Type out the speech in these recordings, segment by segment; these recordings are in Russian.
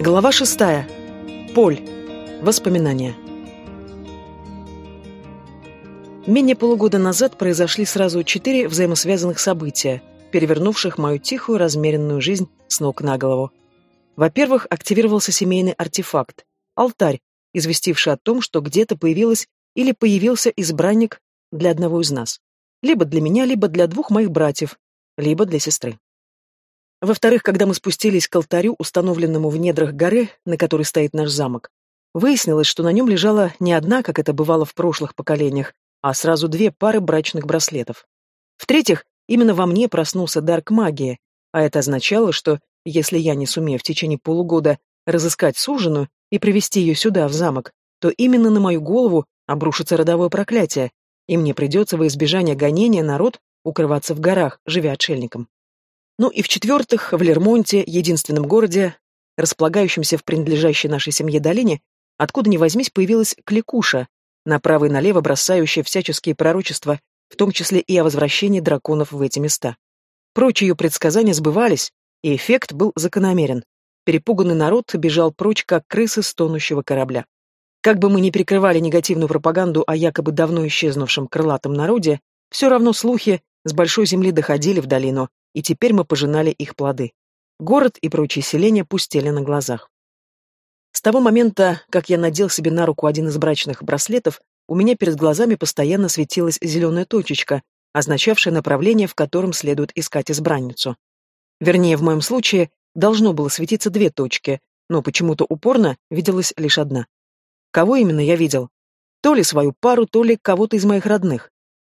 Глава шестая. Поль. Воспоминания. Менее полугода назад произошли сразу четыре взаимосвязанных события, перевернувших мою тихую, размеренную жизнь с ног на голову. Во-первых, активировался семейный артефакт – алтарь, известивший о том, что где-то появилась или появился избранник для одного из нас. Либо для меня, либо для двух моих братьев, либо для сестры. Во-вторых, когда мы спустились к алтарю, установленному в недрах горы, на которой стоит наш замок, выяснилось, что на нем лежала не одна, как это бывало в прошлых поколениях, а сразу две пары брачных браслетов. В-третьих, именно во мне проснулся дар к магии, а это означало, что, если я не сумею в течение полугода разыскать суженую и привести ее сюда, в замок, то именно на мою голову обрушится родовое проклятие, и мне придется во избежание гонения народ укрываться в горах, живя отшельником. Ну и в-четвертых, в Лермонте, единственном городе, располагающемся в принадлежащей нашей семье долине, откуда ни возьмись появилась кликуша, направо и налево бросающая всяческие пророчества, в том числе и о возвращении драконов в эти места. Прочие ее предсказания сбывались, и эффект был закономерен. Перепуганный народ бежал прочь, как крысы с тонущего корабля. Как бы мы ни прикрывали негативную пропаганду о якобы давно исчезнувшем крылатом народе, все равно слухи с большой земли доходили в долину, и теперь мы пожинали их плоды. Город и прочие селения пустели на глазах. С того момента, как я надел себе на руку один из брачных браслетов, у меня перед глазами постоянно светилась зеленая точечка, означавшая направление, в котором следует искать избранницу. Вернее, в моем случае должно было светиться две точки, но почему-то упорно виделась лишь одна. Кого именно я видел? То ли свою пару, то ли кого-то из моих родных.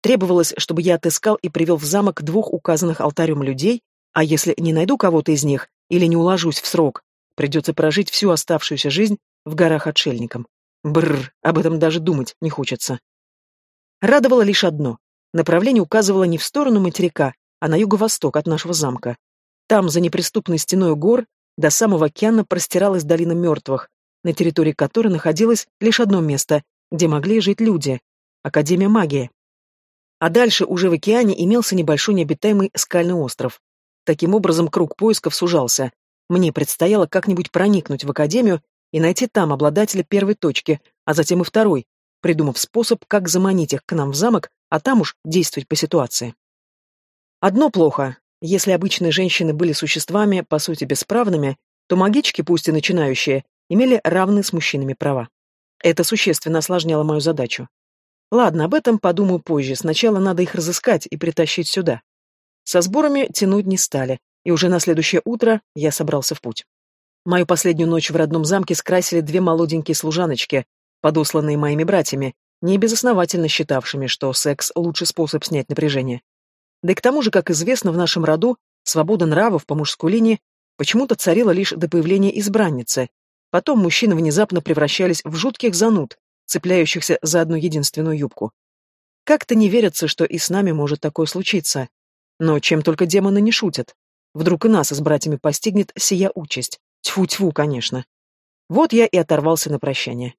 Требовалось, чтобы я отыскал и привел в замок двух указанных алтарем людей, а если не найду кого-то из них или не уложусь в срок, придется прожить всю оставшуюся жизнь в горах отшельником. Бррр, об этом даже думать не хочется. Радовало лишь одно. Направление указывало не в сторону материка, а на юго-восток от нашего замка. Там, за неприступной стеной гор, до самого океана простиралась долина мертвых, на территории которой находилось лишь одно место, где могли жить люди — Академия магии. А дальше уже в океане имелся небольшой необитаемый скальный остров. Таким образом, круг поисков сужался. Мне предстояло как-нибудь проникнуть в академию и найти там обладателя первой точки, а затем и второй, придумав способ, как заманить их к нам в замок, а там уж действовать по ситуации. Одно плохо. Если обычные женщины были существами, по сути, бесправными, то магички, пусть и начинающие, имели равные с мужчинами права. Это существенно осложняло мою задачу. Ладно, об этом подумаю позже. Сначала надо их разыскать и притащить сюда. Со сборами тянуть не стали, и уже на следующее утро я собрался в путь. Мою последнюю ночь в родном замке скрасили две молоденькие служаночки, подосланные моими братьями, не безосновательно считавшими, что секс — лучший способ снять напряжение. Да и к тому же, как известно, в нашем роду свобода нравов по мужской линии почему-то царила лишь до появления избранницы. Потом мужчины внезапно превращались в жутких зануд, цепляющихся за одну единственную юбку. Как-то не верится, что и с нами может такое случиться. Но чем только демоны не шутят. Вдруг и нас с братьями постигнет сия участь. Тьфу-тьфу, конечно. Вот я и оторвался на прощание.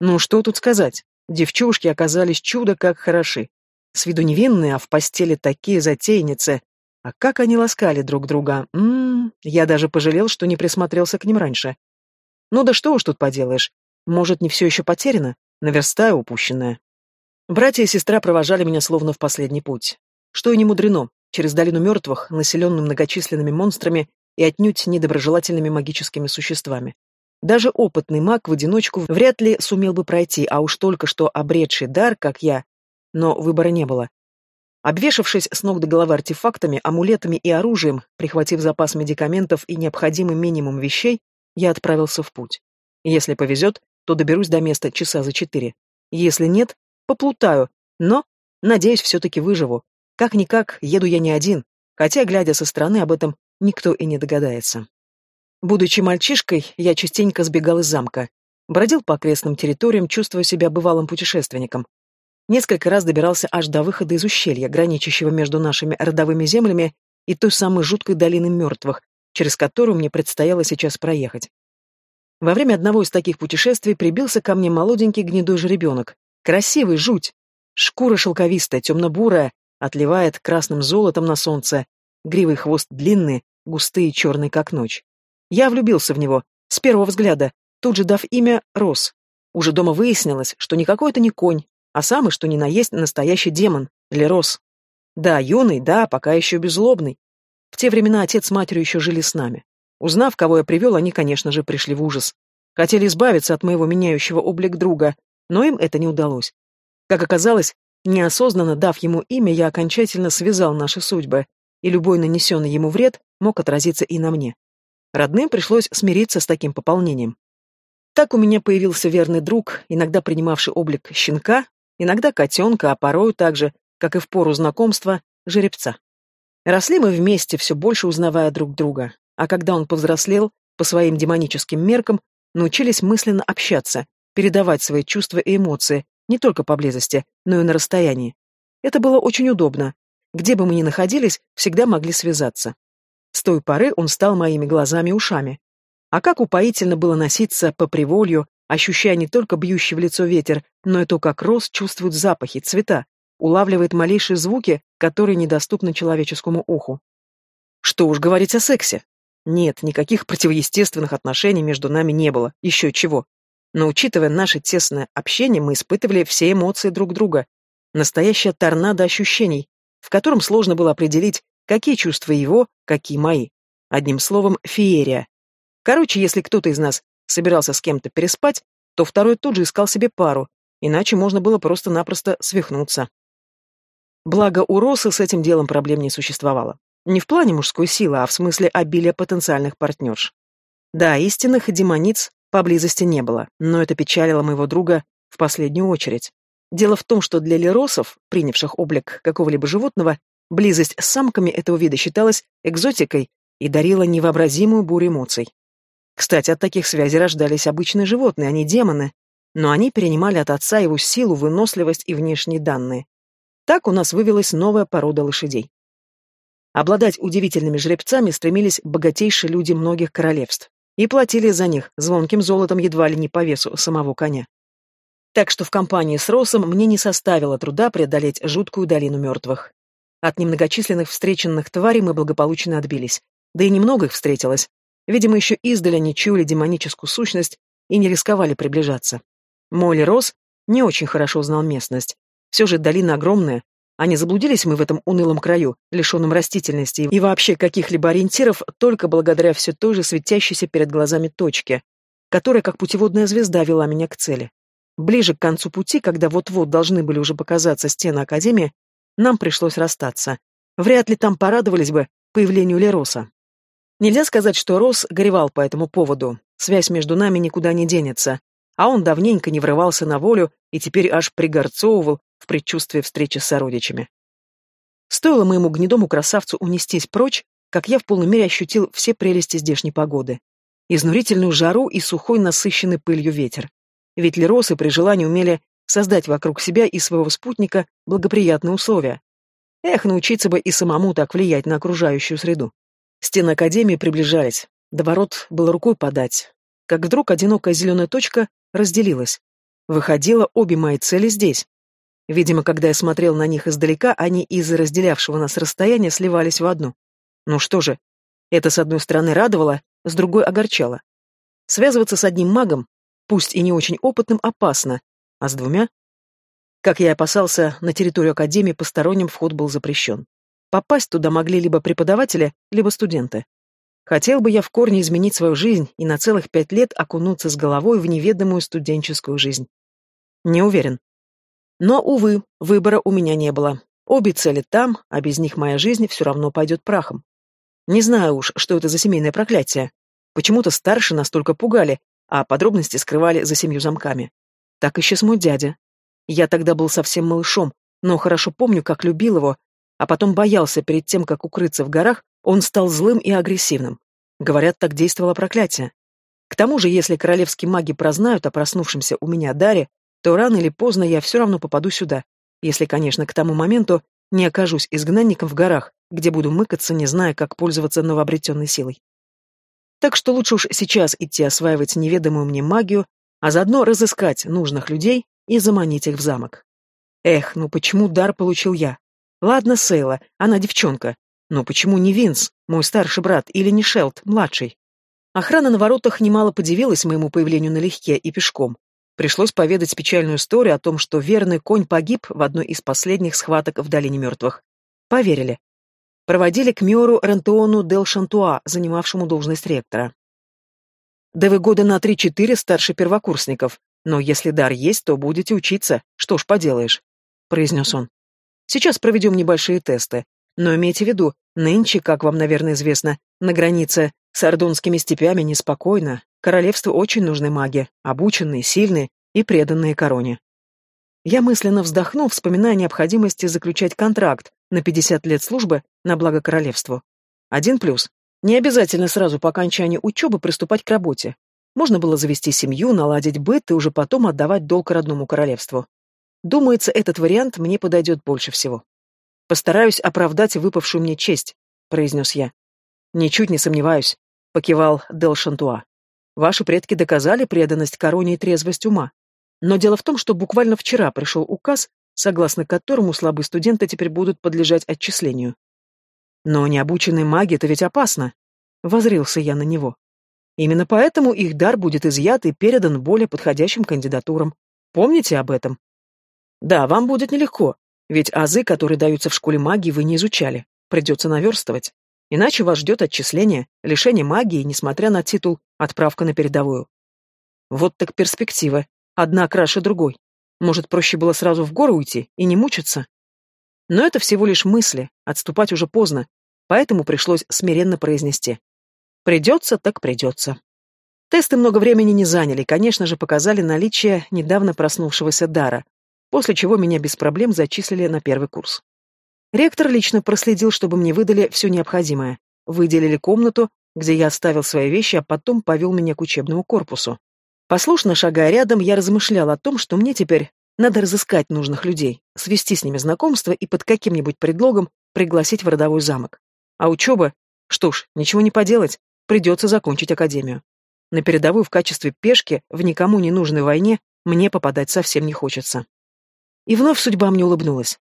Ну, что тут сказать? Девчушки оказались чудо как хороши. С виду невинные, а в постели такие затейницы. А как они ласкали друг друга. Ммм, я даже пожалел, что не присмотрелся к ним раньше. Ну да что уж тут поделаешь. Может, не все еще потеряно? Наверстаю упущенное. Братья и сестра провожали меня словно в последний путь. Что и не мудрено, через долину мертвых, населенную многочисленными монстрами и отнюдь недоброжелательными магическими существами. Даже опытный маг в одиночку вряд ли сумел бы пройти, а уж только что обретший дар, как я. Но выбора не было. Обвешавшись с ног до головы артефактами, амулетами и оружием, прихватив запас медикаментов и необходимый минимум вещей, я отправился в путь. Если повезет, то доберусь до места часа за четыре. Если нет, поплутаю, но, надеюсь, все-таки выживу. Как-никак, еду я не один, хотя, глядя со стороны, об этом никто и не догадается. Будучи мальчишкой, я частенько сбегал из замка, бродил по окрестным территориям, чувствуя себя бывалым путешественником. Несколько раз добирался аж до выхода из ущелья, граничащего между нашими родовыми землями и той самой жуткой долины мертвых, через которую мне предстояло сейчас проехать. Во время одного из таких путешествий прибился ко мне молоденький гнедой жеребенок. Красивый, жуть. Шкура шелковистая, темно-бурая, отливает красным золотом на солнце. Гривый хвост длинный, густые, черный, как ночь. Я влюбился в него, С первого взгляда, тут же дав имя Рос. Уже дома выяснилось, что никакой это не конь, а самый, что ни на есть, настоящий демон, Лерос. Да, юный, да, пока еще беззлобный. В те времена отец с матерью еще жили с нами. Узнав, кого я привел, они, конечно же, пришли в ужас. Хотели избавиться от моего меняющего облик друга, но им это не удалось. Как оказалось, неосознанно дав ему имя, я окончательно связал наши судьбы, и любой нанесенный ему вред мог отразиться и на мне. Родным пришлось смириться с таким пополнением. Так у меня появился верный друг, иногда принимавший облик щенка, иногда котенка, а порою также, как и в пору знакомства, жеребца. Росли мы вместе, все больше узнавая друг друга, а когда он повзрослел, по своим демоническим меркам, научились мысленно общаться, передавать свои чувства и эмоции, не только поблизости, но и на расстоянии. Это было очень удобно. Где бы мы ни находились, всегда могли связаться. С той поры он стал моими глазами и ушами. А как упоительно было носиться по приволью, ощущая не только бьющий в лицо ветер, но и то, как роз чувствует запахи, цвета, улавливает малейшие звуки, которые недоступны человеческому уху. Что уж говорить о сексе. Нет, никаких противоестественных отношений между нами не было, еще чего. Но учитывая наше тесное общение, мы испытывали все эмоции друг друга. Настоящая торнадо ощущений, в котором сложно было определить, какие чувства его, какие мои. Одним словом, феерия. Короче, если кто-то из нас собирался с кем-то переспать, то второй тут же искал себе пару, иначе можно было просто-напросто свихнуться. Благо, у Росы с этим делом проблем не существовало. Не в плане мужской силы, а в смысле обилия потенциальных партнерш. Да, истинных демониц поблизости не было, но это печалило моего друга в последнюю очередь. Дело в том, что для леросов, принявших облик какого-либо животного, близость с самками этого вида считалась экзотикой и дарила невообразимую бурю эмоций. Кстати, от таких связей рождались обычные животные, а не демоны, но они перенимали от отца его силу, выносливость и внешние данные. Так у нас вывелась новая порода лошадей. Обладать удивительными жеребцами стремились богатейшие люди многих королевств и платили за них звонким золотом едва ли не по весу самого коня. Так что в компании с Росом мне не составило труда преодолеть жуткую долину мертвых. От немногочисленных встреченных тварей мы благополучно отбились. Да и немного их встретилось. Видимо, еще издали они чуяли демоническую сущность и не рисковали приближаться. Молли Рос не очень хорошо знал местность. Все же долина огромная, а не заблудились мы в этом унылом краю, лишенном растительности и вообще каких-либо ориентиров, только благодаря все той же светящейся перед глазами точке, которая, как путеводная звезда, вела меня к цели. Ближе к концу пути, когда вот-вот должны были уже показаться стены Академии, нам пришлось расстаться. Вряд ли там порадовались бы появлению Лероса. Нельзя сказать, что Рос горевал по этому поводу. Связь между нами никуда не денется. А он давненько не врывался на волю и теперь аж пригорцовывал, в предчувствии встречи с сородичами. Стоило моему гнедому красавцу унестись прочь, как я в полной мере ощутил все прелести здешней погоды. Изнурительную жару и сухой насыщенный пылью ветер. Ведь леросы при желании умели создать вокруг себя и своего спутника благоприятные условия. Эх, научиться бы и самому так влиять на окружающую среду. Стены Академии приближались. До ворот было рукой подать. Как вдруг одинокая зеленая точка разделилась. Выходило, обе мои цели здесь. Видимо, когда я смотрел на них издалека, они из-за разделявшего нас расстояния сливались в одну. Ну что же, это с одной стороны радовало, с другой огорчало. Связываться с одним магом, пусть и не очень опытным, опасно, а с двумя? Как я и опасался, на территорию Академии посторонним вход был запрещен. Попасть туда могли либо преподаватели, либо студенты. Хотел бы я в корне изменить свою жизнь и на целых пять лет окунуться с головой в неведомую студенческую жизнь. Не уверен. Но, увы, выбора у меня не было. Обе цели там, а без них моя жизнь все равно пойдет прахом. Не знаю уж, что это за семейное проклятие. Почему-то старше настолько пугали, а подробности скрывали за семью замками. Так исчез мой дядя. Я тогда был совсем малышом, но хорошо помню, как любил его, а потом боялся перед тем, как укрыться в горах, он стал злым и агрессивным. Говорят, так действовало проклятие. К тому же, если королевские маги прознают о проснувшемся у меня даре, то рано или поздно я все равно попаду сюда, если, конечно, к тому моменту не окажусь изгнанником в горах, где буду мыкаться, не зная, как пользоваться новообретенной силой. Так что лучше уж сейчас идти осваивать неведомую мне магию, а заодно разыскать нужных людей и заманить их в замок. Эх, ну почему дар получил я? Ладно, Сейла, она девчонка, но почему не Винс, мой старший брат, или не Шелд, младший? Охрана на воротах немало подивилась моему появлению налегке и пешком. Пришлось поведать печальную историю о том, что верный конь погиб в одной из последних схваток в Долине Мертвых. Поверили. Проводили к Миору Рентеону Дел Шантуа, занимавшему должность ректора. Да вы года на три-четыре старше первокурсников, но если дар есть, то будете учиться, что ж поделаешь, — произнес он. Сейчас проведем небольшие тесты, но имейте в виду, нынче, как вам, наверное, известно, на границе с ордонскими степями неспокойно, королевству очень нужны маги, обученные, сильные и преданные короне. Я мысленно вздохнул, вспоминая необходимости заключать контракт на 50 лет службы на благо королевству. Один плюс. Не обязательно сразу по окончании учебы приступать к работе. Можно было завести семью, наладить быт и уже потом отдавать долг родному королевству. Думается, этот вариант мне подойдет больше всего. Постараюсь оправдать выпавшую мне честь, произнес я. Ничуть не сомневаюсь, покивал Дел Шантуа. Ваши предки доказали преданность короне и трезвость ума. Но дело в том, что буквально вчера пришел указ, согласно которому слабые студенты теперь будут подлежать отчислению. Но необученные маги — это ведь опасно. Возрился я на него. Именно поэтому их дар будет изъят и передан более подходящим кандидатурам. Помните об этом? Да, вам будет нелегко, ведь азы, которые даются в школе магии, вы не изучали. Придется наверстывать. Иначе вас ждет отчисление, лишение магии, несмотря на титул, отправка на передовую. Вот так перспектива. Одна краше другой. Может, проще было сразу в горы уйти и не мучиться? Но это всего лишь мысли, отступать уже поздно, поэтому пришлось смиренно произнести. Придется, так придется. Тесты много времени не заняли, конечно же, показали наличие недавно проснувшегося дара, после чего меня без проблем зачислили на первый курс. Ректор лично проследил, чтобы мне выдали все необходимое. Выделили комнату, где я оставил свои вещи, а потом повел меня к учебному корпусу. Послушно шагая рядом, я размышлял о том, что мне теперь надо разыскать нужных людей, свести с ними знакомство и под каким-нибудь предлогом пригласить в родовой замок. А учеба? Что ж, ничего не поделать, придется закончить академию. На передовую в качестве пешки в никому не нужной войне мне попадать совсем не хочется. И вновь судьба мне улыбнулась.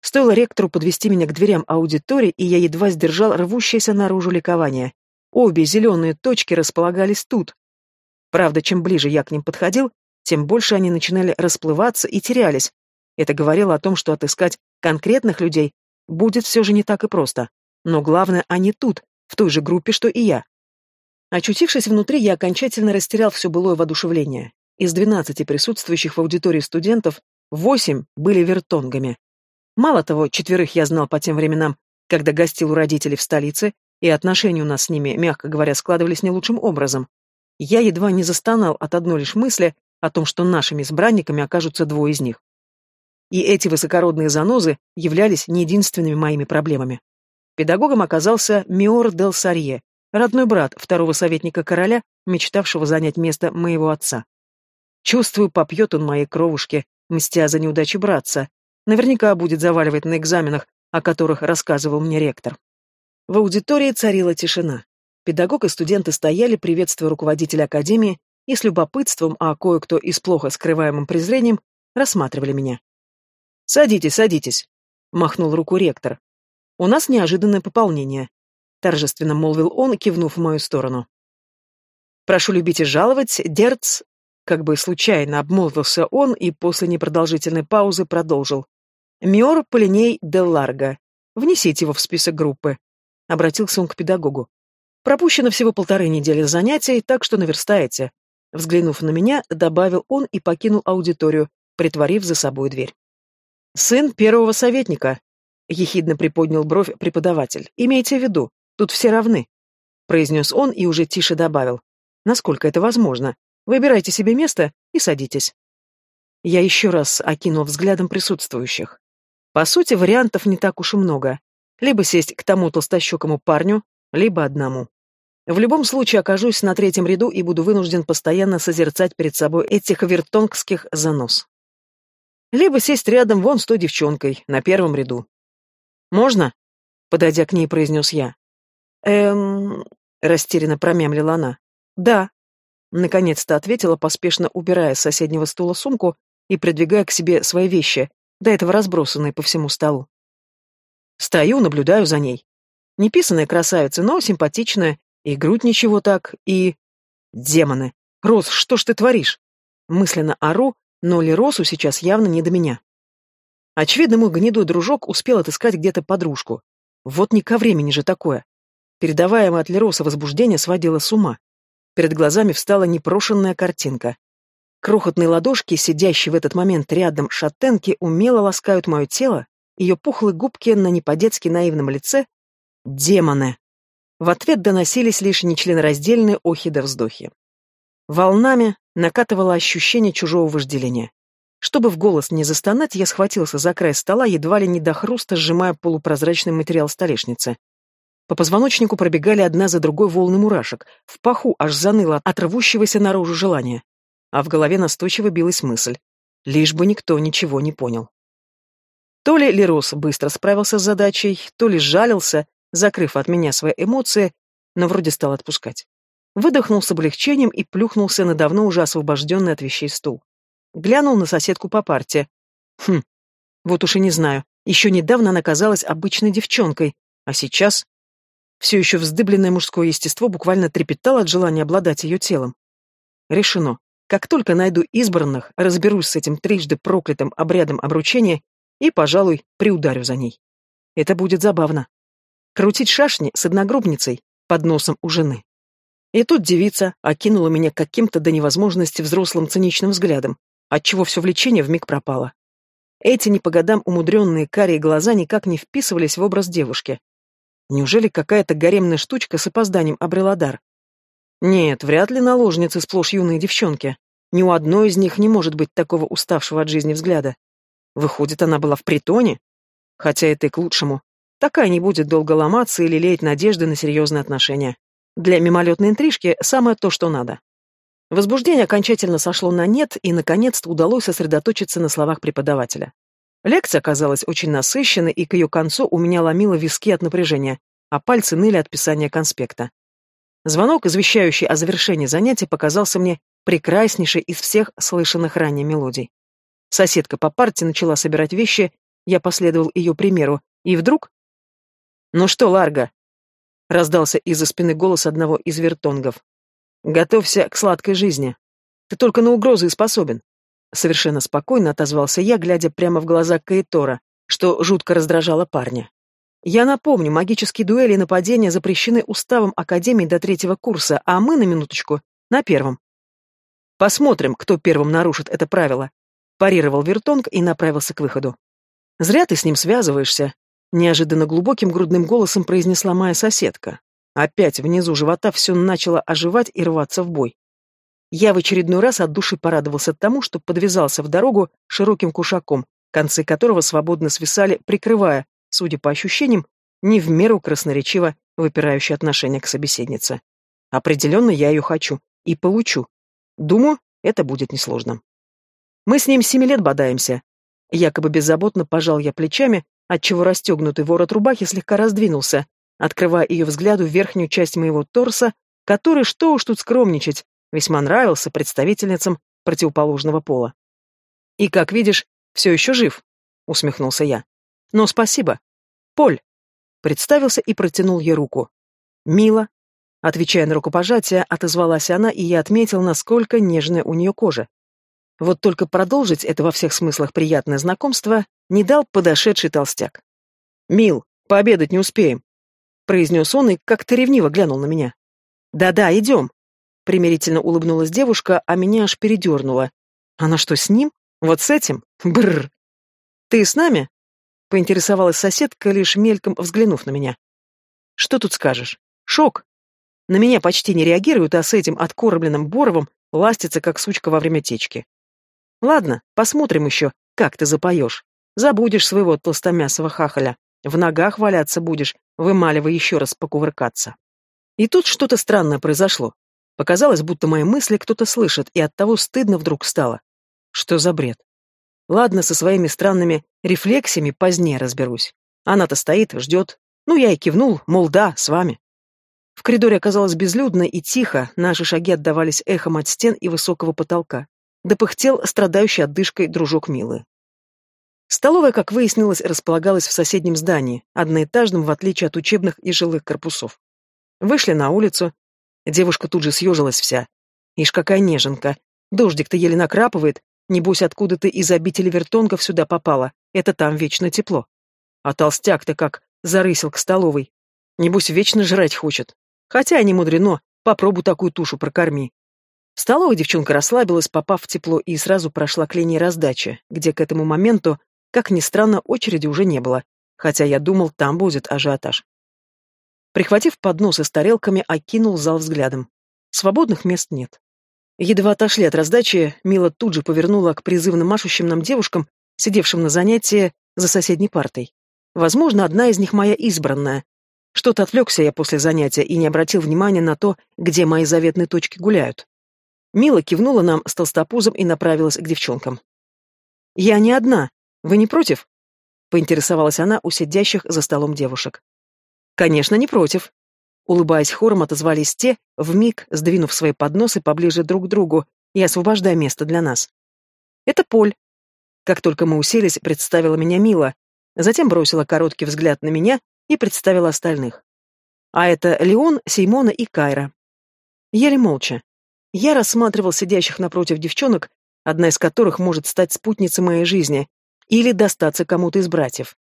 Стоило ректору подвести меня к дверям аудитории, и я едва сдержал рвущееся наружу ликование. Обе зеленые точки располагались тут. Правда, чем ближе я к ним подходил, тем больше они начинали расплываться и терялись. Это говорило о том, что отыскать конкретных людей будет все же не так и просто. Но главное, они тут, в той же группе, что и я. Очутившись внутри, я окончательно растерял все былое воодушевление. Из двенадцати присутствующих в аудитории студентов Восемь были вертонгами. Мало того, четверых я знал по тем временам, когда гостил у родителей в столице, и отношения у нас с ними, мягко говоря, складывались не лучшим образом. Я едва не застонал от одной лишь мысли о том, что нашими избранниками окажутся двое из них. И эти высокородные занозы являлись не единственными моими проблемами. Педагогом оказался Миор дел Сарье, родной брат второго советника короля, мечтавшего занять место моего отца. Чувствую, попьет он моей кровушки, мстя за неудачи братца. Наверняка будет заваливать на экзаменах, о которых рассказывал мне ректор. В аудитории царила тишина. Педагог и студенты стояли, приветствуя руководителя академии, и с любопытством, а кое-кто и с плохо скрываемым презрением, рассматривали меня. «Садитесь, садитесь», — махнул руку ректор. «У нас неожиданное пополнение», — торжественно молвил он, кивнув в мою сторону. «Прошу любить и жаловать, Дерц как бы случайно обмолвился он и после непродолжительной паузы продолжил. «Миор Полиней де Ларго. Внесите его в список группы». Обратился он к педагогу. «Пропущено всего полторы недели занятий, так что наверстаете». Взглянув на меня, добавил он и покинул аудиторию, притворив за собой дверь. «Сын первого советника», — ехидно приподнял бровь преподаватель. «Имейте в виду, тут все равны», — произнес он и уже тише добавил. «Насколько это возможно? Выбирайте себе место и садитесь. Я еще раз окинул взглядом присутствующих. По сути, вариантов не так уж и много. Либо сесть к тому толстощекому парню, либо одному. В любом случае окажусь на третьем ряду и буду вынужден постоянно созерцать перед собой этих вертонгских занос. Либо сесть рядом вон с той девчонкой, на первом ряду. «Можно?» — подойдя к ней, произнес я. «Эм...» — растерянно промямлила она. «Да», Наконец-то ответила, поспешно убирая с соседнего стула сумку и придвигая к себе свои вещи, до этого разбросанные по всему столу. Стою, наблюдаю за ней. Неписанная красавица, но симпатичная, И грудь ничего так, и... Демоны! Рос, что ж ты творишь? Мысленно ору, но Леросу сейчас явно не до меня. Очевидно, мой гнедой дружок успел отыскать где-то подружку. Вот не ко времени же такое. Передаваемое от Лероса возбуждение сводило с ума. Перед глазами встала непрошенная картинка. Крохотные ладошки, сидящие в этот момент рядом шатенки, умело ласкают мое тело, ее пухлые губки на не наивном лице. Демоны! В ответ доносились лишь нечленораздельные охи да вздохи. Волнами накатывало ощущение чужого вожделения. Чтобы в голос не застонать, я схватился за край стола, едва ли не до хруста, сжимая полупрозрачный материал столешницы. По позвоночнику пробегали одна за другой волны мурашек, в паху аж заныло от рвущегося наружу желания. А в голове настойчиво билась мысль. Лишь бы никто ничего не понял. То ли Лерос быстро справился с задачей, то ли жалился, закрыв от меня свои эмоции, но вроде стал отпускать. Выдохнул с облегчением и плюхнулся на давно уже освобожденный от вещей стул. Глянул на соседку по парте. Хм, вот уж и не знаю. Еще недавно она казалась обычной девчонкой, а сейчас... Все еще вздыбленное мужское естество буквально трепетало от желания обладать ее телом. Решено. Как только найду избранных, разберусь с этим трижды проклятым обрядом обручения и, пожалуй, приударю за ней. Это будет забавно. Крутить шашни с одногруппницей под носом у жены. И тут девица окинула меня каким-то до невозможности взрослым циничным взглядом, отчего все влечение вмиг пропало. Эти не по годам умудренные карие глаза никак не вписывались в образ девушки. Неужели какая-то гаремная штучка с опозданием обрела дар? Нет, вряд ли наложницы сплошь юные девчонки. Ни у одной из них не может быть такого уставшего от жизни взгляда. Выходит, она была в притоне? Хотя это и к лучшему. Такая не будет долго ломаться или леять надежды на серьезные отношения. Для мимолетной интрижки самое то, что надо. Возбуждение окончательно сошло на нет, и, наконец-то, удалось сосредоточиться на словах преподавателя. Лекция оказалась очень насыщенной, и к ее концу у меня ломило виски от напряжения, а пальцы ныли от писания конспекта. Звонок, извещающий о завершении занятия, показался мне прекраснейшей из всех слышанных ранее мелодий. Соседка по парте начала собирать вещи, я последовал ее примеру, и вдруг... «Ну что, Ларго, Раздался из-за спины голос одного из вертонгов. «Готовься к сладкой жизни. Ты только на угрозы и способен». Совершенно спокойно отозвался я, глядя прямо в глаза Каэтора, что жутко раздражало парня. Я напомню, магические дуэли и нападения запрещены уставом Академии до третьего курса, а мы, на минуточку, на первом. Посмотрим, кто первым нарушит это правило. Парировал Вертонг и направился к выходу. Зря ты с ним связываешься, Неожиданно глубоким грудным голосом произнесла моя соседка. Опять внизу живота все начало оживать и рваться в бой. Я в очередной раз от души порадовался тому, что подвязался в дорогу широким кушаком, концы которого свободно свисали, прикрывая, судя по ощущениям, не в меру красноречиво выпирающее отношение к собеседнице. Определенно я ее хочу и получу. Думаю, это будет несложно. Мы с ним семи лет бодаемся. Якобы беззаботно пожал я плечами, отчего расстегнутый ворот рубахи слегка раздвинулся, открывая ее взгляду верхнюю часть моего торса, который, что уж тут скромничать, весьма нравился представительницам противоположного пола. «И, как видишь, все еще жив», — усмехнулся я. «Но спасибо. Поль», — представился и протянул ей руку. «Мила», — отвечая на рукопожатие, отозвалась она, и я отметил, насколько нежная у нее кожа. Вот только продолжить это во всех смыслах приятное знакомство не дал подошедший толстяк. «Мил, пообедать не успеем», — произнес он и как-то ревниво глянул на меня. «Да-да, идем», — примирительно улыбнулась девушка, а меня аж передернула. «Она что, с ним? Вот с этим? Бррр!» «Ты с нами?» — поинтересовалась соседка, лишь мельком взглянув на меня. «Что тут скажешь? Шок. На меня почти не реагируют, а с этим откормленным Боровым ластится, как сучка во время течки. Ладно, посмотрим еще, как ты запоешь. Забудешь своего толстомясого хахаля. В ногах валяться будешь, вымаливая еще раз покувыркаться. И тут что-то странное произошло. Показалось, будто мои мысли кто-то слышит, и оттого стыдно вдруг стало. Что за бред? Ладно, со своими странными рефлексиями позднее разберусь. Она-то стоит, ждет. Ну, я и кивнул, мол, да, с вами. В коридоре оказалось безлюдно и тихо, наши шаги отдавались эхом от стен и высокого потолка допыхтел страдающий отдышкой дружок Милы. Столовая, как выяснилось, располагалась в соседнем здании, одноэтажном, в отличие от учебных и жилых корпусов. Вышли на улицу, Девушка тут же съежилась вся. Ишь, какая неженка. Дождик-то еле накрапывает. Небось, откуда ты из обители вертонгов сюда попала. Это там вечно тепло. А толстяк-то как зарысил к столовой. Небось, вечно жрать хочет. Хотя не мудрено, попробуй такую тушу прокорми. В столовой девчонка расслабилась, попав в тепло, и сразу прошла к линии раздачи, где к этому моменту, как ни странно, очереди уже не было, хотя я думал, там будет ажиотаж. Прихватив подносы с тарелками, окинул зал взглядом. Свободных мест нет. Едва отошли от раздачи, Мила тут же повернула к призывно машущим нам девушкам, сидевшим на занятии за соседней партой. Возможно, одна из них моя избранная. Что-то отвлекся я после занятия и не обратил внимания на то, где мои заветные точки гуляют. Мила кивнула нам с толстопузом и направилась к девчонкам. «Я не одна. Вы не против?» — поинтересовалась она у сидящих за столом девушек. «Конечно, не против». Улыбаясь хором, отозвались те, вмиг сдвинув свои подносы поближе друг к другу и освобождая место для нас. «Это Поль». Как только мы уселись, представила меня Мила, затем бросила короткий взгляд на меня и представила остальных. А это Леон, Сеймона и Кайра. Еле молча. Я рассматривал сидящих напротив девчонок, одна из которых может стать спутницей моей жизни, или достаться кому-то из братьев.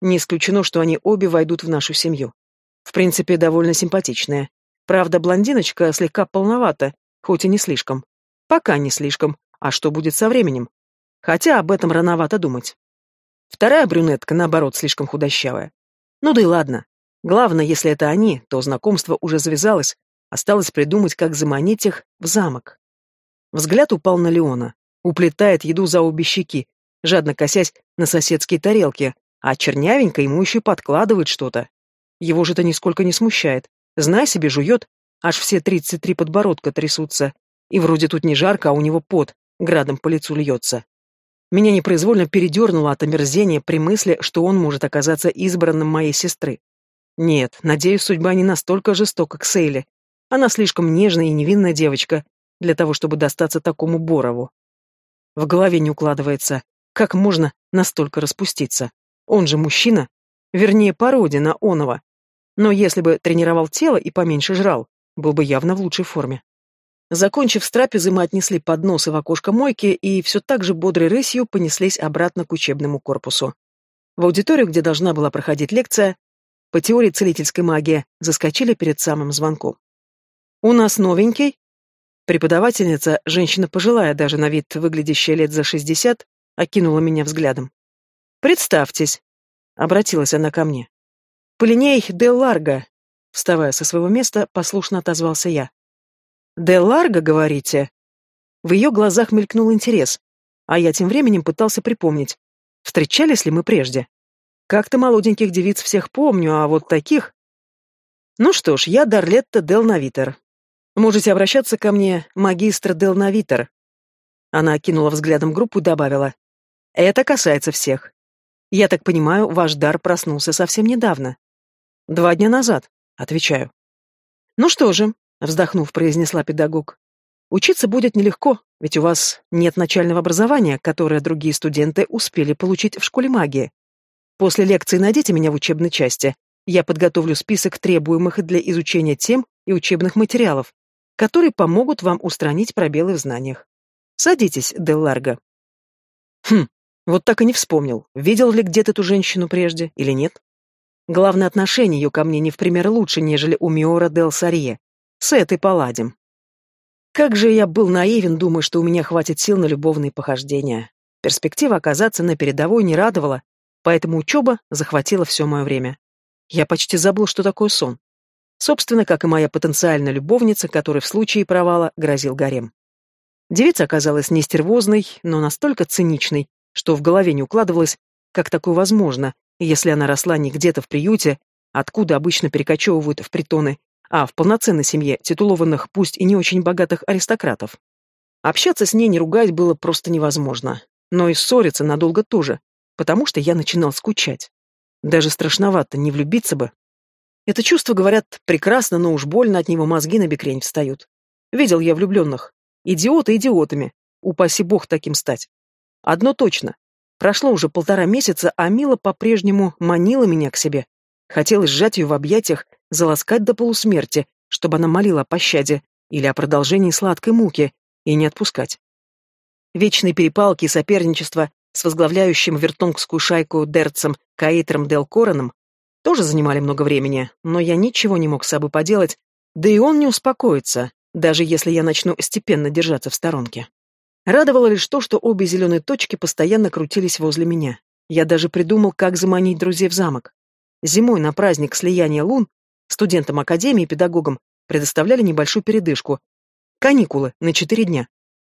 Не исключено, что они обе войдут в нашу семью. В принципе, довольно симпатичная. Правда, блондиночка слегка полновата, хоть и не слишком. Пока не слишком. А что будет со временем? Хотя об этом рановато думать. Вторая брюнетка, наоборот, слишком худощавая. Ну да и ладно. Главное, если это они, то знакомство уже завязалось, осталось придумать, как заманить их в замок. Взгляд упал на Леона. Уплетает еду за обе щеки, жадно косясь на соседские тарелки, а чернявенько ему еще подкладывает что-то. Его же это нисколько не смущает. Знай себе, жует, аж все тридцать три подбородка трясутся. И вроде тут не жарко, а у него пот градом по лицу льется. Меня непроизвольно передернуло от омерзения при мысли, что он может оказаться избранным моей сестры. Нет, надеюсь, судьба не настолько жестока к Сейле. Она слишком нежная и невинная девочка для того, чтобы достаться такому Борову. В голове не укладывается, как можно настолько распуститься. Он же мужчина, вернее, пародия на Онова. Но если бы тренировал тело и поменьше жрал, был бы явно в лучшей форме. Закончив с трапезы, мы отнесли подносы в окошко мойки и все так же бодрой рысью понеслись обратно к учебному корпусу. В аудиторию, где должна была проходить лекция, по теории целительской магии, заскочили перед самым звонком. «У нас новенький?» Преподавательница, женщина пожилая, даже на вид выглядящая лет за шестьдесят, окинула меня взглядом. «Представьтесь», — обратилась она ко мне. «Полиней де Ларго», — вставая со своего места, послушно отозвался я. «Де Ларго, говорите?» В ее глазах мелькнул интерес, а я тем временем пытался припомнить, встречались ли мы прежде. Как-то молоденьких девиц всех помню, а вот таких... Ну что ж, я Дарлетта Дел Навитер. Можете обращаться ко мне, магистр Дел Навитер. Она окинула взглядом группу и добавила. Это касается всех. Я так понимаю, ваш дар проснулся совсем недавно. Два дня назад, отвечаю. Ну что же, вздохнув, произнесла педагог. Учиться будет нелегко, ведь у вас нет начального образования, которое другие студенты успели получить в школе магии. После лекции найдите меня в учебной части. Я подготовлю список требуемых для изучения тем и учебных материалов, которые помогут вам устранить пробелы в знаниях. Садитесь, Делларго. Хм, вот так и не вспомнил, видел ли где-то эту женщину прежде или нет. Главное, отношение ее ко мне не в пример лучше, нежели у Миора Дел Сарье. С этой поладим. Как же я был наивен, думая, что у меня хватит сил на любовные похождения. Перспектива оказаться на передовой не радовала, поэтому учеба захватила все мое время. Я почти забыл, что такое сон. Собственно, как и моя потенциальная любовница, которой в случае провала грозил гарем. Девица оказалась не стервозной, но настолько циничной, что в голове не укладывалось, как такое возможно, если она росла не где-то в приюте, откуда обычно перекочевывают в притоны, а в полноценной семье титулованных, пусть и не очень богатых аристократов. Общаться с ней, не ругать, было просто невозможно. Но и ссориться надолго тоже, потому что я начинал скучать. Даже страшновато, не влюбиться бы. Это чувство, говорят, прекрасно, но уж больно от него мозги на бекрень встают. Видел я влюбленных. Идиоты идиотами. Упаси бог таким стать. Одно точно. Прошло уже полтора месяца, а Мила по-прежнему манила меня к себе. Хотелось сжать ее в объятиях, заласкать до полусмерти, чтобы она молила о пощаде или о продолжении сладкой муки и не отпускать. Вечные перепалки и соперничество с возглавляющим вертонгскую шайку Дерцем Каитером Дел Короном тоже занимали много времени, но я ничего не мог с собой поделать, да и он не успокоится, даже если я начну степенно держаться в сторонке. Радовало лишь то, что обе зеленые точки постоянно крутились возле меня. Я даже придумал, как заманить друзей в замок. Зимой на праздник слияния лун студентам академии и педагогам предоставляли небольшую передышку. Каникулы на четыре дня.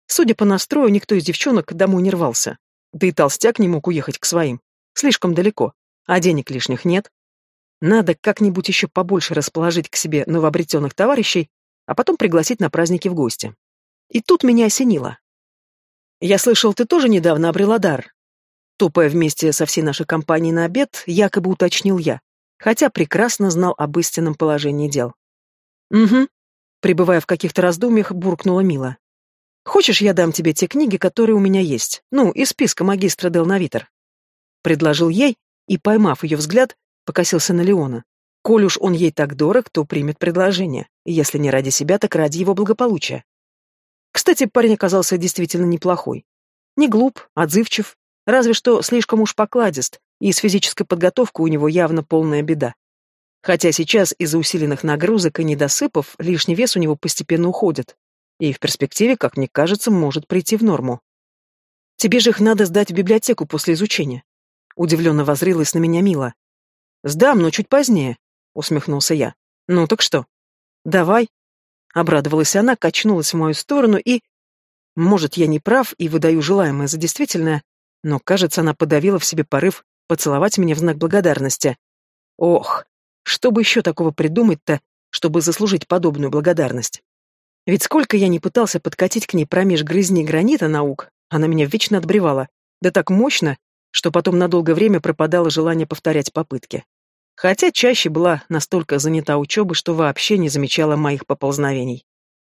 Судя по настрою, никто из девчонок домой не рвался. Да и толстяк не мог уехать к своим. Слишком далеко. А денег лишних нет. Надо как-нибудь еще побольше расположить к себе новообретенных товарищей, а потом пригласить на праздники в гости. И тут меня осенило. «Я слышал, ты тоже недавно обрела дар?» Топая вместе со всей нашей компанией на обед, якобы уточнил я, хотя прекрасно знал об истинном положении дел. «Угу», пребывая в каких-то раздумьях, буркнула Мила. «Хочешь, я дам тебе те книги, которые у меня есть? Ну, из списка магистра Делновитер?» Предложил ей, и, поймав ее взгляд, покосился на Леона. Коль уж он ей так дорог, то примет предложение. Если не ради себя, так ради его благополучия. Кстати, парень оказался действительно неплохой. Не глуп, отзывчив, разве что слишком уж покладист, и с физической подготовкой у него явно полная беда. Хотя сейчас из-за усиленных нагрузок и недосыпов лишний вес у него постепенно уходит, и в перспективе, как мне кажется, может прийти в норму. «Тебе же их надо сдать в библиотеку после изучения», — удивленно возрилась на меня Мила. «Сдам, но чуть позднее», — усмехнулся я. «Ну так что?» «Давай». Обрадовалась она, качнулась в мою сторону и... Может, я не прав и выдаю желаемое за действительное, но, кажется, она подавила в себе порыв поцеловать меня в знак благодарности. Ох, что бы еще такого придумать-то, чтобы заслужить подобную благодарность? Ведь сколько я не пытался подкатить к ней промеж грызни гранита наук, она меня вечно отбревала, да так мощно, что потом на долгое время пропадало желание повторять попытки хотя чаще была настолько занята учебой, что вообще не замечала моих поползновений.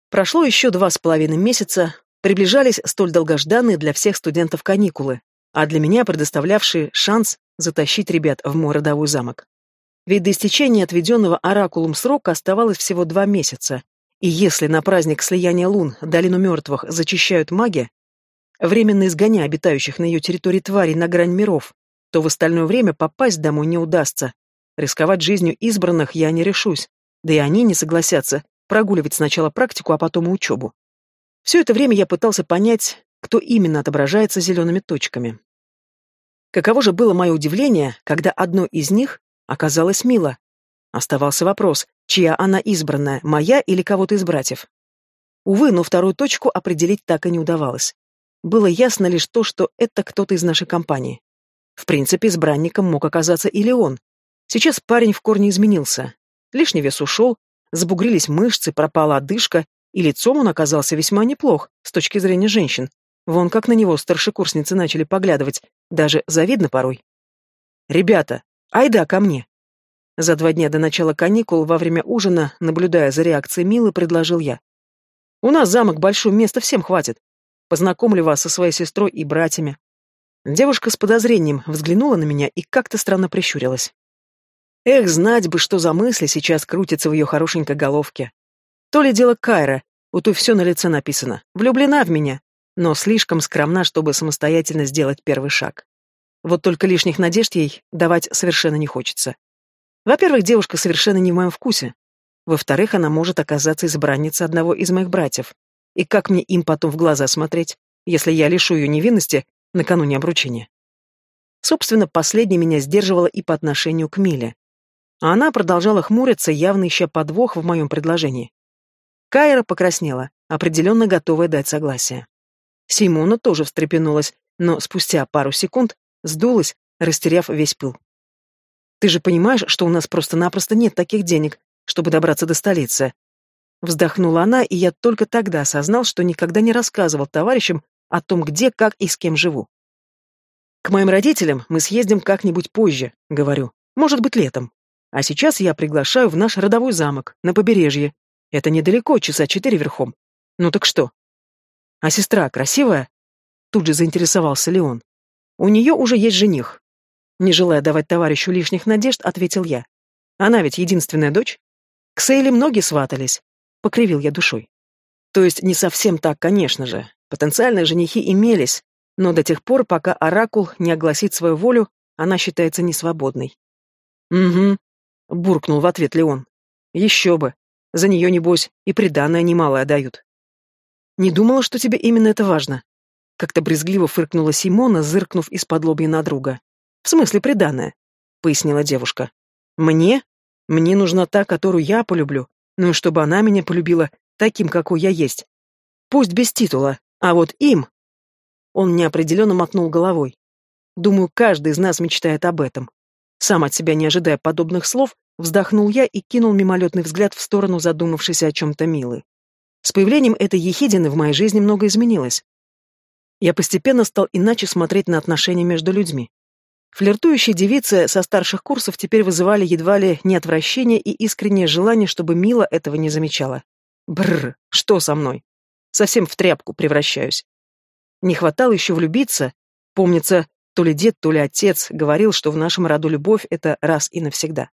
Прошло еще два с половиной месяца, приближались столь долгожданные для всех студентов каникулы, а для меня предоставлявшие шанс затащить ребят в мой родовой замок. Ведь до истечения отведенного оракулум срока оставалось всего два месяца, и если на праздник слияния лун долину мертвых зачищают маги, временно изгоняя обитающих на ее территории тварей на грань миров, то в остальное время попасть домой не удастся, Рисковать жизнью избранных я не решусь, да и они не согласятся прогуливать сначала практику, а потом и учебу. Все это время я пытался понять, кто именно отображается зелеными точками. Каково же было мое удивление, когда одно из них оказалось Мила. Оставался вопрос, чья она избранная, моя или кого-то из братьев. Увы, но вторую точку определить так и не удавалось. Было ясно лишь то, что это кто-то из нашей компании. В принципе, избранником мог оказаться или он, Сейчас парень в корне изменился. Лишний вес ушел, забугрились мышцы, пропала одышка, и лицом он оказался весьма неплох с точки зрения женщин. Вон как на него старшекурсницы начали поглядывать, даже завидно порой. «Ребята, айда ко мне!» За два дня до начала каникул, во время ужина, наблюдая за реакцией Милы, предложил я. «У нас замок большой, места всем хватит. Познакомлю вас со своей сестрой и братьями». Девушка с подозрением взглянула на меня и как-то странно прищурилась. Эх, знать бы, что за мысли сейчас крутятся в ее хорошенькой головке. То ли дело Кайра, у той все на лице написано, влюблена в меня, но слишком скромна, чтобы самостоятельно сделать первый шаг. Вот только лишних надежд ей давать совершенно не хочется. Во-первых, девушка совершенно не в моем вкусе. Во-вторых, она может оказаться избранницей одного из моих братьев. И как мне им потом в глаза смотреть, если я лишу ее невинности накануне обручения? Собственно, последнее меня сдерживало и по отношению к Миле. А она продолжала хмуриться, явно ища подвох в моем предложении. Кайра покраснела, определенно готовая дать согласие. Симона тоже встрепенулась, но спустя пару секунд сдулась, растеряв весь пыл. «Ты же понимаешь, что у нас просто-напросто нет таких денег, чтобы добраться до столицы?» Вздохнула она, и я только тогда осознал, что никогда не рассказывал товарищам о том, где, как и с кем живу. «К моим родителям мы съездим как-нибудь позже», — говорю. «Может быть, летом». А сейчас я приглашаю в наш родовой замок, на побережье. Это недалеко, часа четыре верхом. Ну так что? А сестра красивая? Тут же заинтересовался Леон. У нее уже есть жених. Не желая давать товарищу лишних надежд, ответил я. Она ведь единственная дочь? К Сейле многие сватались. Покривил я душой. То есть не совсем так, конечно же. Потенциальные женихи имелись, но до тех пор, пока Оракул не огласит свою волю, она считается несвободной. «Угу», — буркнул в ответ Леон. «Еще бы. За нее, небось, и приданное немалое дают». «Не думала, что тебе именно это важно». Как-то брезгливо фыркнула Симона, зыркнув из-под лобья на друга. «В смысле приданное?» — пояснила девушка. «Мне? Мне нужна та, которую я полюблю, ну и чтобы она меня полюбила таким, какой я есть. Пусть без титула, а вот им...» Он неопределенно мотнул головой. «Думаю, каждый из нас мечтает об этом. Сам от себя не ожидая подобных слов, вздохнул я и кинул мимолетный взгляд в сторону задумавшейся о чем-то Милы. С появлением этой ехидины в моей жизни много изменилось. Я постепенно стал иначе смотреть на отношения между людьми. Флиртующие девицы со старших курсов теперь вызывали едва ли не отвращение и искреннее желание, чтобы Мила этого не замечала. Бррр, что со мной? Совсем в тряпку превращаюсь. Не хватало еще влюбиться. Помнится, то ли дед, то ли отец говорил, что в нашем роду любовь — это раз и навсегда.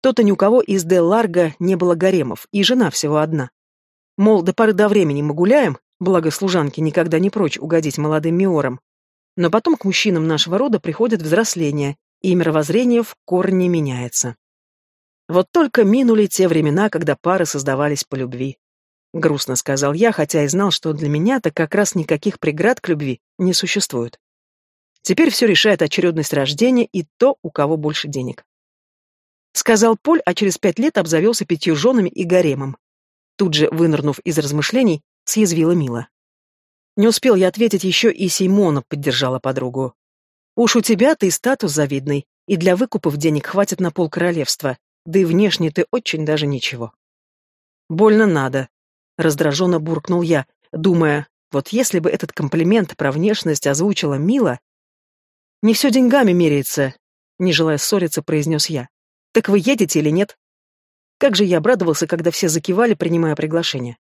То-то ни у кого из Де Ларго не было гаремов, и жена всего одна. Мол, до поры до времени мы гуляем, благо служанки никогда не прочь угодить молодым миорам. Но потом к мужчинам нашего рода приходит взросление, и мировоззрение в корне меняется. Вот только минули те времена, когда пары создавались по любви. Грустно сказал я, хотя и знал, что для меня-то как раз никаких преград к любви не существует. Теперь все решает очередность рождения и то, у кого больше денег. Сказал Поль, а через пять лет обзавелся пятью женами и гаремом. Тут же, вынырнув из размышлений, съязвила Мила. Не успел я ответить, еще и Сеймона поддержала подругу. «Уж у тебя ты статус завидный, и для выкупов денег хватит на пол королевства, да и внешне ты очень даже ничего». «Больно надо», — раздраженно буркнул я, думая, вот если бы этот комплимент про внешность озвучила Мила... «Не все деньгами меряется», — не желая ссориться, произнес я. «Так вы едете или нет?» Как же я обрадовался, когда все закивали, принимая приглашение.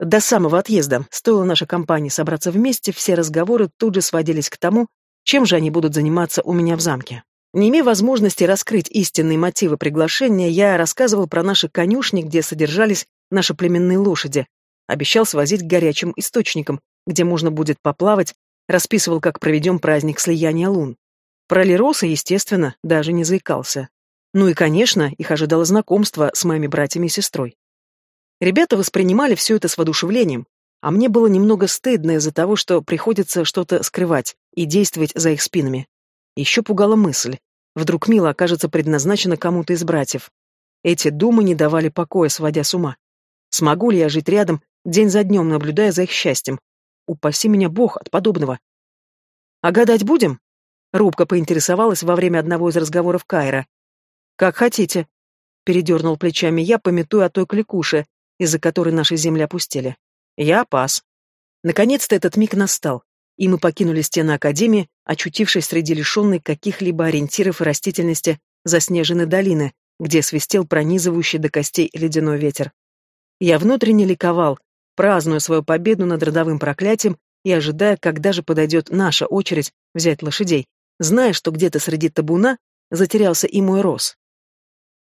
До самого отъезда, стоило нашей компании собраться вместе, все разговоры тут же сводились к тому, чем же они будут заниматься у меня в замке. Не имея возможности раскрыть истинные мотивы приглашения, я рассказывал про наши конюшни, где содержались наши племенные лошади, обещал свозить к горячим источникам, где можно будет поплавать, расписывал, как проведем праздник слияния лун. Про Лероса, естественно, даже не заикался. Ну и, конечно, их ожидало знакомство с моими братьями и сестрой. Ребята воспринимали все это с воодушевлением, а мне было немного стыдно из-за того, что приходится что-то скрывать и действовать за их спинами. Еще пугала мысль. Вдруг Мила окажется предназначена кому-то из братьев. Эти думы не давали покоя, сводя с ума. Смогу ли я жить рядом, день за днем наблюдая за их счастьем? Упаси меня Бог от подобного. А гадать будем? Рубка поинтересовалась во время одного из разговоров Кайра. Как хотите. Передернул плечами я, пометуя о той кликуше, из-за которой наши земли опустили. Я пас. Наконец-то этот миг настал, и мы покинули стены Академии, очутившись среди лишенной каких-либо ориентиров и растительности заснеженной долины, где свистел пронизывающий до костей ледяной ветер. Я внутренне ликовал, празднуя свою победу над родовым проклятием и ожидая, когда же подойдет наша очередь взять лошадей, зная, что где-то среди табуна затерялся и мой роз.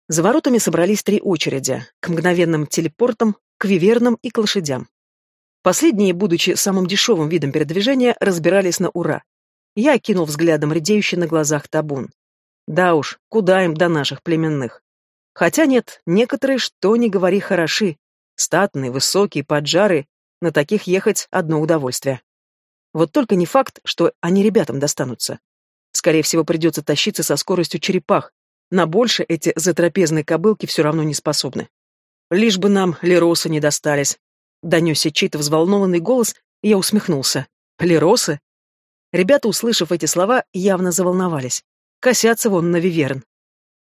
За воротами собрались три очереди — к мгновенным телепортам, к вивернам и к лошадям. Последние, будучи самым дешевым видом передвижения, разбирались на ура. Я окинул взглядом редеющий на глазах табун. Да уж, куда им до наших племенных. Хотя нет, некоторые, что ни говори, хороши. Статные, высокие, поджары. На таких ехать одно удовольствие. Вот только не факт, что они ребятам достанутся. Скорее всего, придется тащиться со скоростью черепах, на больше эти затрапезные кобылки все равно не способны. Лишь бы нам леросы не достались. Донесся чей-то взволнованный голос, и я усмехнулся. Леросы? Ребята, услышав эти слова, явно заволновались. Косятся вон на виверн.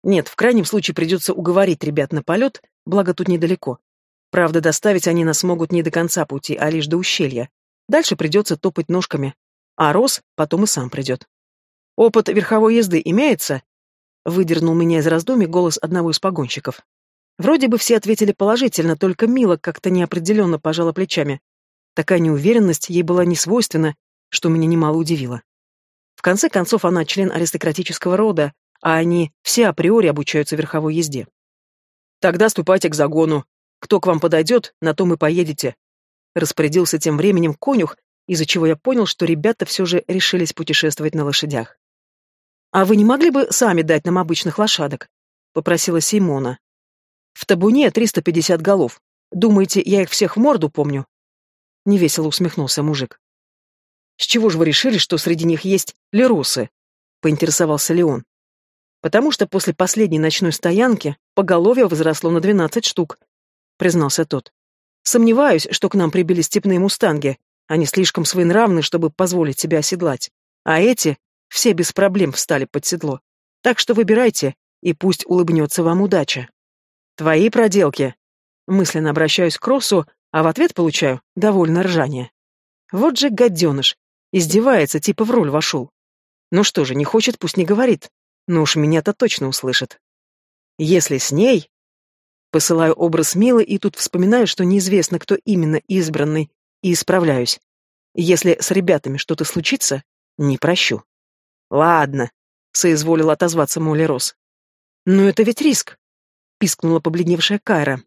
Нет, в крайнем случае придется уговорить ребят на полет, благо тут недалеко. Правда, доставить они нас могут не до конца пути, а лишь до ущелья. Дальше придется топать ножками. А Рос потом и сам придет. Опыт верховой езды имеется? Выдернул меня из раздумий голос одного из погонщиков. Вроде бы все ответили положительно, только Мила как-то неопределенно пожала плечами. Такая неуверенность ей была не свойственна, что меня немало удивило. В конце концов, она член аристократического рода, а они все априори обучаются верховой езде. Тогда ступайте к загону. Кто к вам подойдет, на том и поедете. Распорядился тем временем конюх, из-за чего я понял, что ребята все же решились путешествовать на лошадях. «А вы не могли бы сами дать нам обычных лошадок?» — попросила Симона. «В табуне 350 голов. Думаете, я их всех в морду помню?» Невесело усмехнулся мужик. «С чего же вы решили, что среди них есть лерусы?» — поинтересовался Леон. «Потому что после последней ночной стоянки поголовье возросло на 12 штук», — признался тот. «Сомневаюсь, что к нам прибили степные мустанги. Они слишком своенравны, чтобы позволить себя оседлать. А эти все без проблем встали под седло. Так что выбирайте, и пусть улыбнется вам удача. Твои проделки. Мысленно обращаюсь к Россу, а в ответ получаю довольно ржание. Вот же гаденыш. Издевается, типа в роль вошел. Ну что же, не хочет, пусть не говорит. Ну уж меня-то точно услышит. Если с ней... Посылаю образ Милы и тут вспоминаю, что неизвестно, кто именно избранный, и исправляюсь. Если с ребятами что-то случится, не прощу. Ладно, соизволил отозваться Молли Рос. Но это ведь риск, пискнула побледневшая Кайра.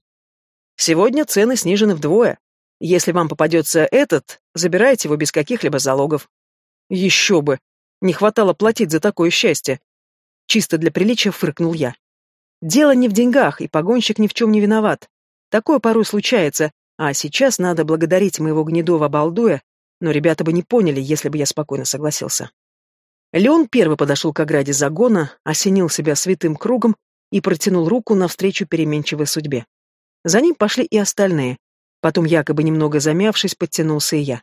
Сегодня цены снижены вдвое. Если вам попадется этот, забирайте его без каких-либо залогов. Еще бы! Не хватало платить за такое счастье. Чисто для приличия фыркнул я. Дело не в деньгах, и погонщик ни в чем не виноват. Такое порой случается, а сейчас надо благодарить моего гнедого балдуя, но ребята бы не поняли, если бы я спокойно согласился. Леон первый подошел к ограде загона, осенил себя святым кругом и протянул руку навстречу переменчивой судьбе. За ним пошли и остальные. Потом, якобы немного замявшись, подтянулся и я.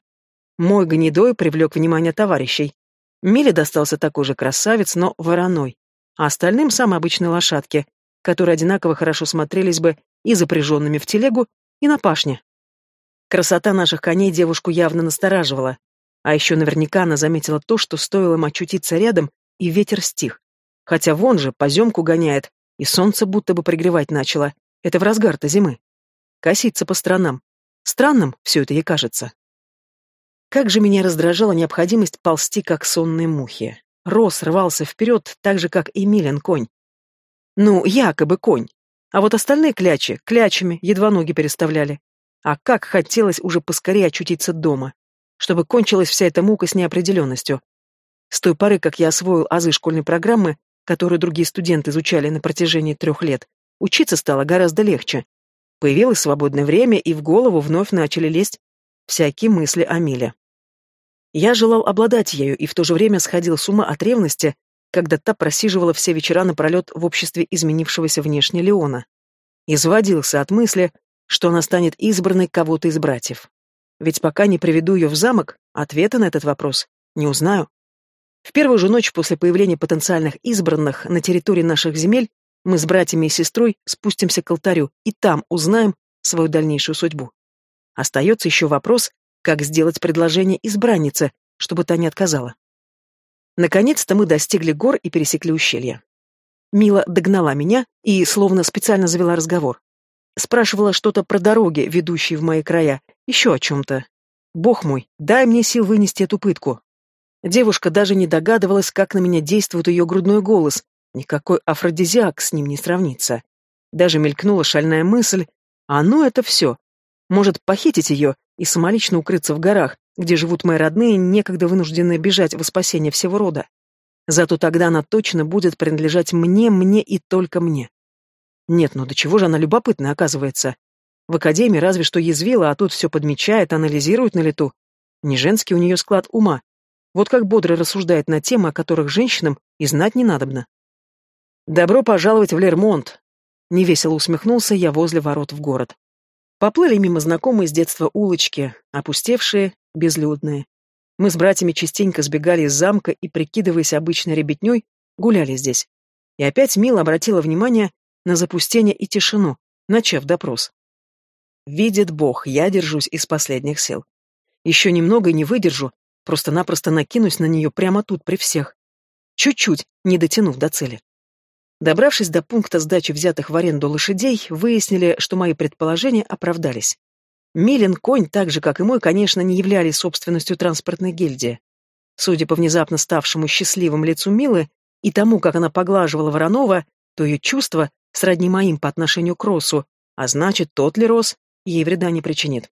Мой гнедой привлек внимание товарищей. Миле достался такой же красавец, но вороной, а остальным самые обычные лошадки, которые одинаково хорошо смотрелись бы и запряженными в телегу, и на пашне. Красота наших коней девушку явно настораживала. А еще наверняка она заметила то, что стоило им очутиться рядом, и ветер стих. Хотя вон же, поземку гоняет, и солнце будто бы пригревать начало. Это в разгар-то зимы. Косится по сторонам. Странным все это ей кажется. Как же меня раздражала необходимость ползти, как сонные мухи. Рос рвался вперед, так же, как и Милен конь. Ну, якобы конь. А вот остальные клячи, клячами, едва ноги переставляли. А как хотелось уже поскорее очутиться дома, чтобы кончилась вся эта мука с неопределенностью. С той поры, как я освоил азы школьной программы, которую другие студенты изучали на протяжении трех лет, учиться стало гораздо легче. Появилось свободное время, и в голову вновь начали лезть всякие мысли о Миле. Я желал обладать ею и в то же время сходил с ума от ревности, когда та просиживала все вечера напролет в обществе изменившегося внешне Леона. Изводился от мысли, что она станет избранной кого-то из братьев. Ведь пока не приведу ее в замок, ответа на этот вопрос не узнаю. В первую же ночь после появления потенциальных избранных на территории наших земель мы с братьями и сестрой спустимся к алтарю и там узнаем свою дальнейшую судьбу. Остается еще вопрос, как сделать предложение избраннице, чтобы та не отказала. Наконец-то мы достигли гор и пересекли ущелье. Мила догнала меня и словно специально завела разговор. Спрашивала что-то про дороги, ведущие в мои края, еще о чем-то. Бог мой, дай мне сил вынести эту пытку. Девушка даже не догадывалась, как на меня действует ее грудной голос. Никакой афродизиак с ним не сравнится. Даже мелькнула шальная мысль, а ну это все. Может, похитить ее и самолично укрыться в горах, где живут мои родные, некогда вынужденные бежать во спасение всего рода. Зато тогда она точно будет принадлежать мне, мне и только мне. Нет, ну до чего же она любопытная, оказывается. В академии разве что язвила, а тут все подмечает, анализирует на лету. Не женский у нее склад ума. Вот как бодро рассуждает на темы, о которых женщинам и знать не надобно. «Добро пожаловать в Лермонт!» Невесело усмехнулся я возле ворот в город. Поплыли мимо знакомые с детства улочки, опустевшие, безлюдные. Мы с братьями частенько сбегали из замка и, прикидываясь обычной ребятней, гуляли здесь. И опять Мила обратила внимание на запустение и тишину, начав допрос. Видит Бог, я держусь из последних сил. Еще немного и не выдержу, просто-напросто накинусь на нее прямо тут при всех. Чуть-чуть, не дотянув до цели. Добравшись до пункта сдачи взятых в аренду лошадей, выяснили, что мои предположения оправдались. Милин конь, так же, как и мой, конечно, не являлись собственностью транспортной гильдии. Судя по внезапно ставшему счастливым лицу Милы и тому, как она поглаживала Воронова, то ее чувства сродни моим по отношению к Росу, а значит, тот ли Рос ей вреда не причинит.